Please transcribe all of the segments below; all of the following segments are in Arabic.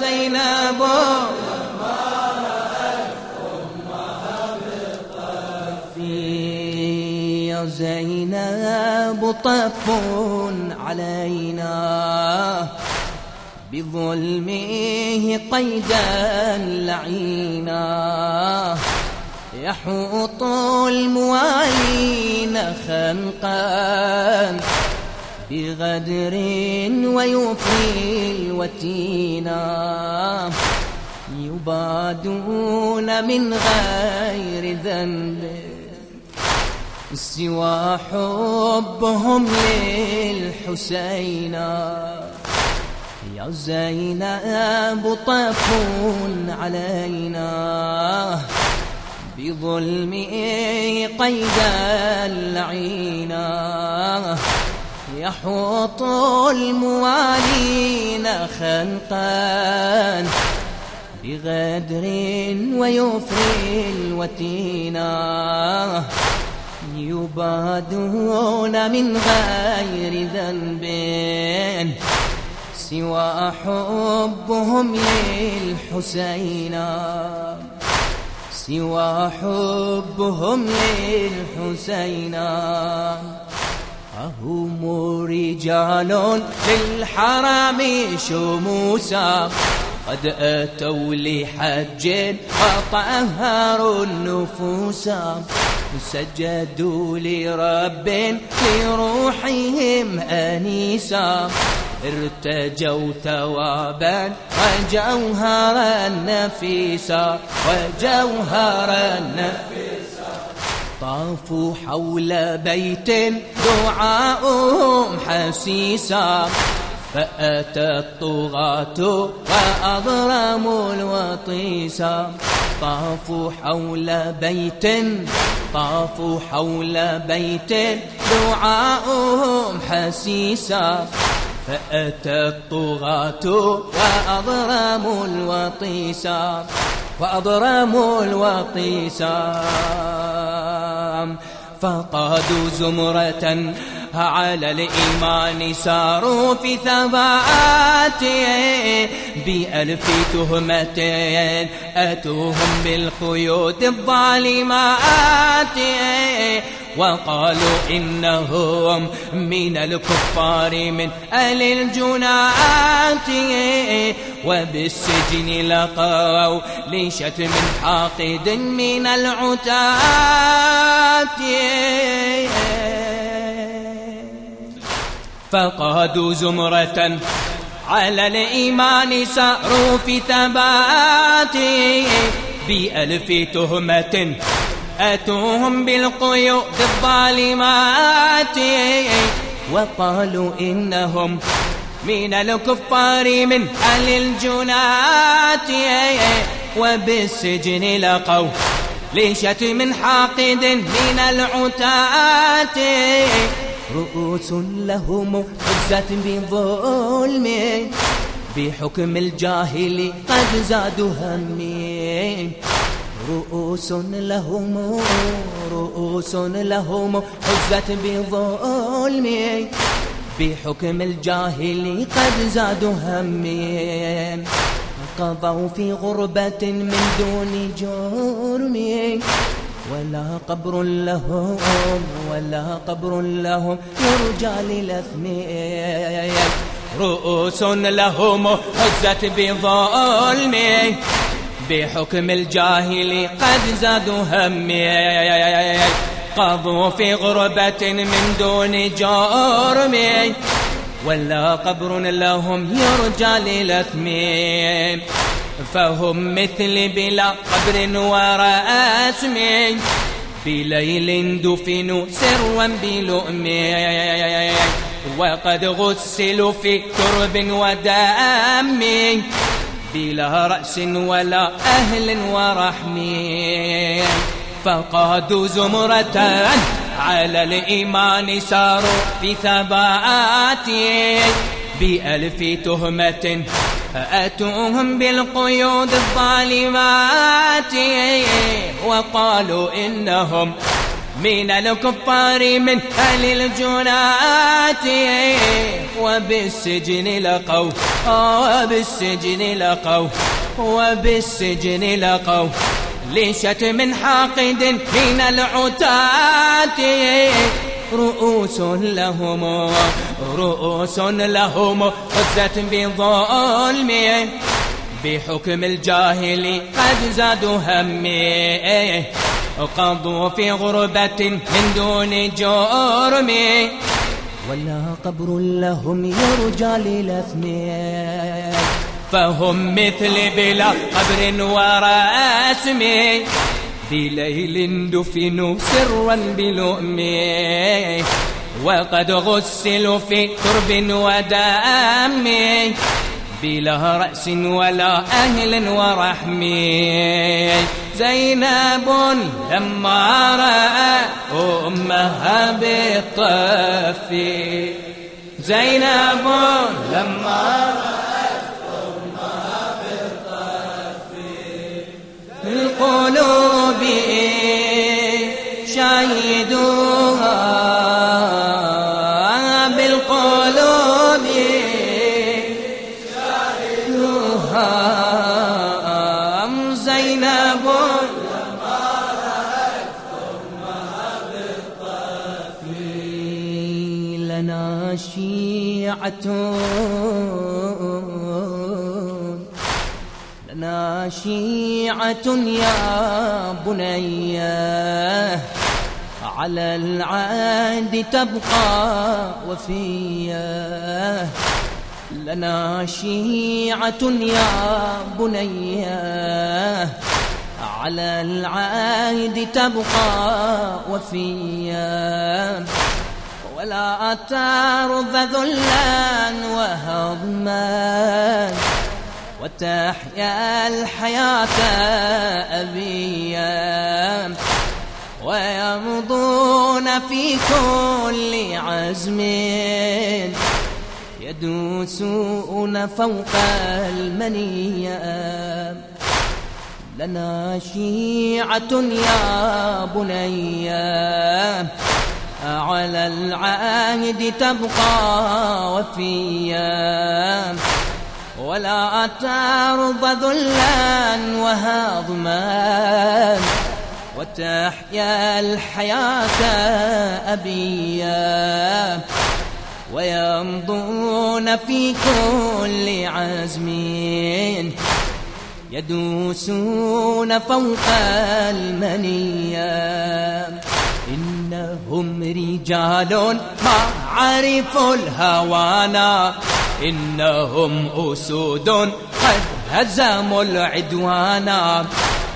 زينب. يا زينب طف علينا بظلمه قيدا لعينا. يحوط الموالين خنقا بغدر ويوفي الوتينا يبادون من غير ذنب. سوى حبهم للحسين. يا زينب طف علينا. بظلمه قيدا لعينا يحوط الموالين خنقا بغدر ويفري الوتينا يبادون من غير ذنب سوى حبهم للحسين. سوى حبهم للحسين. أهم رجال للحرام شموسا. قد أتوا لحج وطهروا النفوس. سجدوا لرب لروحهم أنيسا. ارتجوا ثوابا وجوهرا نفيسا. وجوهرا نفيسا. طافوا حول بيت دعاؤهم حسيسا. فأتى الطغاة وأضرموا الوطيسا. طافوا حول بيت طافوا حول بيت دعاؤهم حسيسا. فأتى الطغاة وأضرموا الوطيسا. وأضرموا الوطيسا. فقادوا زمرة على الإيمان ساروا في ثبات بألف تهمة أتوهم بالقيود الظالمات وقالوا إنهم من الكفار من أهل الجنات وبالسجن لقوا لشتم حاقد من العتات فقادوا زمرة. على الإيمان سأروا في ثبات بألف تهمة. أتوهم بالقيود الظالمات. وقالوا إنهم من الكفار من أهل الجنات. وبالسجن لقوا لشتم حاقد من العتات رؤوس لهم عزت بظلم بحكم الجاهل قد زادوا همي رؤوس لهم رؤوس لهم عزت بظلم بحكم الجاهل قد زادوا همي قضوا في غربة من دون جرم ولا قبر لهم ولا قبر لهم يرجى للأثم رؤوس لهم هزت بظلم بحكم الجاهل قد زادوا همي قضوا في غربة من دون جرم ولا قبر لهم يرجى للأثم فهم مثل بلا قبر ورأسم بليل دفنوا سرا بلؤم. وقد غسلوا في ترب ودم. بلا رأس ولا أهل ورحم. فقادوا زمرة على الإيمان ساروا في ثبات. بألف تهمة أتوهم بالقيود الظالمات وقالوا إنهم من الكفار من أهل الجنات وبالسجن لقوا وبالسجن لقوا وبالسجن لقوا لشتم حاقد من العتاة. رؤوس لهم رؤوس لهم خزت بظلم بحكم الجاهل قد زادوا همي. قضوا في غربة من دون جرم ولا قبر لهم يرجى للأثم. فهم مثل بلا قبر ورسم. بليل دفنوا سرا بلؤم وقد غسلوا في ترب ودم بلا رأس ولا أهل ورحم. زينب لما رأى أمها بالطف. زينب لما رأى أمها بالطف. القلوب شيعة. لنا شيعة يا بني. على العهد تبقى وفيا لنا شيعة يا بني. على العهد تبقى وفيا ولا ترضى ذلا وهضما وتحيا الحياة أبيا ويمضون في كل عزم يدوسون فوق المنية لنا شيعة يا بني على العهد تبقى وفيا. ولا ترضى ذلا وهضما. وتحيا الحياة أبيا. ويمضون في كل عزم. يدوسون فوق المنيا. إنهم رجال ما عرفوا الهوانا إنهم أسود قد هزموا العدوانا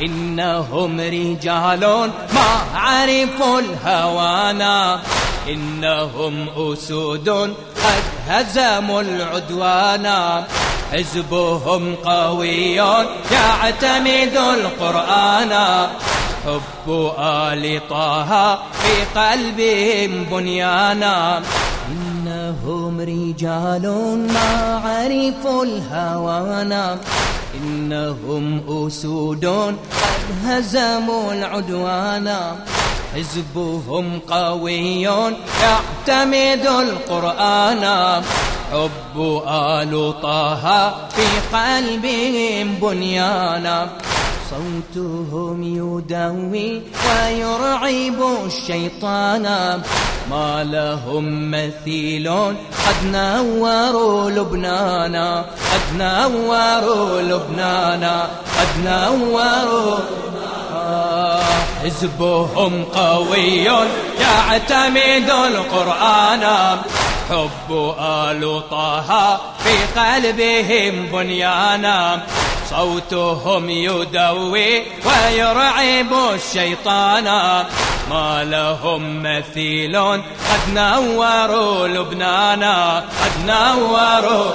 إنهم رجال ما عرفوا الهوانا إنهم أسود قد هزموا العدوانا حزبهم قوي يعتمد القرآن. حب آل طه في قلبهم بنيانا. إنهم رجال ما عرفوا الهوانا. إنهم أسود قد هزموا العدوانا. حزبهم قوي يعتمد القرآن. حب آل طه في قلبهم بنيانا. صوتهم يدوي ويرعب الشيطان. ما لهم مثيل قد نوروا لبنانا قد نوروا لبنانا قد نوروا حزبهم قوي يعتمد القرآن. حب آل طه في قلبهم بنيانا صوتهم يدوي ويرعب الشيطان. ما لهم مثيل قد نوروا لبنانا قد نوروا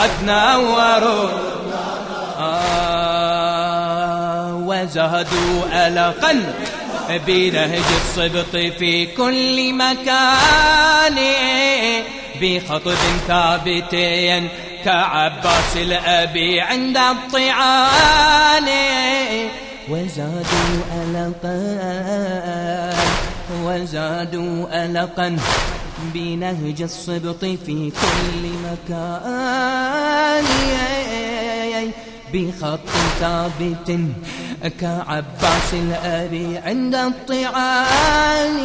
قد نوروا وزهدوا ألقا بنهج الصبط في كل مكان بخطب ثابت كعباس الأبي عند الطعان. وزادوا ألقا وزادوا ألقا بنهج الصبط في كل مكان. بخط ثابت كعباس الأبي عند الطعان.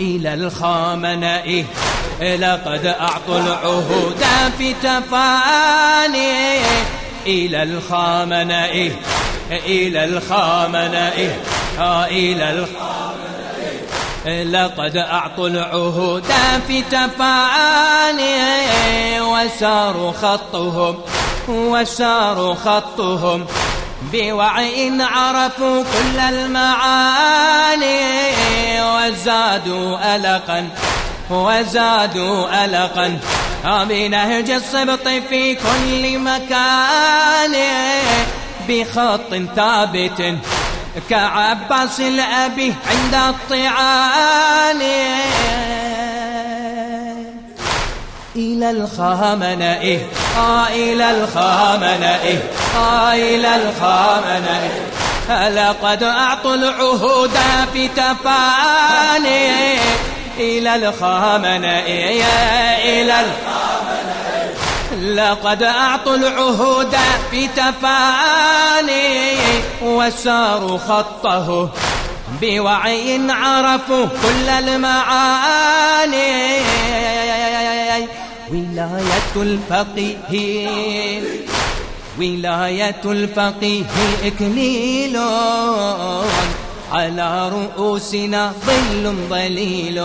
إلى الخامنة لقد أعطوا العهود في تفاني إلى الخامنة إلى الخامنة إلى الخامنة لقد أعطوا العهود في تفاني وساروا خطهم وساروا خطهم بوعي عرفوا كل المعاني وزادوا ألقا وزادوا ألقا. بنهج الصبط في كل مكان بخط ثابت. كعباس الأبي عند الطعان. إلى الخامنة إيه. آه إلى الخامنة إيه. آه إلى الخامنة إيه. لقد أعطوا العهود في تفاني. إلى الخامنة إلى لقد أعطوا العهود في تفاني وساروا خطه بوعي عرفوا كل المعاني. ولاية الفقيه ولاية الفقيه إكليل على رؤوسنا ظل ظليل.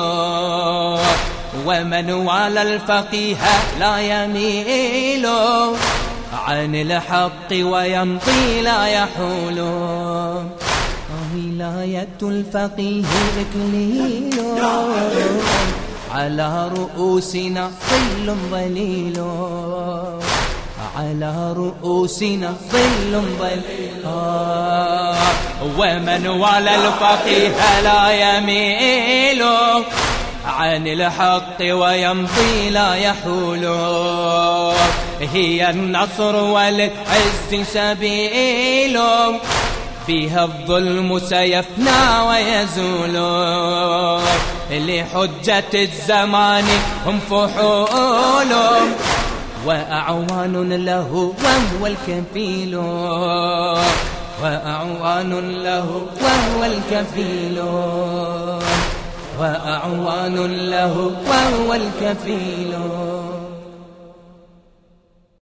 ومن والى الفقيه لا يميل. عن الحق ويمضي لا يحول. ولاية الفقيه إكليل. على رؤوسنا ظل ظليل. على رؤوسنا ظل ظليل آه ومن والى الفقيه لا يميل. عن الحق ويمضي لا يحول. هي النصر والعز سبيل. فيها الظلم سيفنى ويزول. لحجة الزمان هم فحول. وأعوان له وهو الكفيل. وأعوان له وهو الكفيل. وأعوان له وهو الكفيل.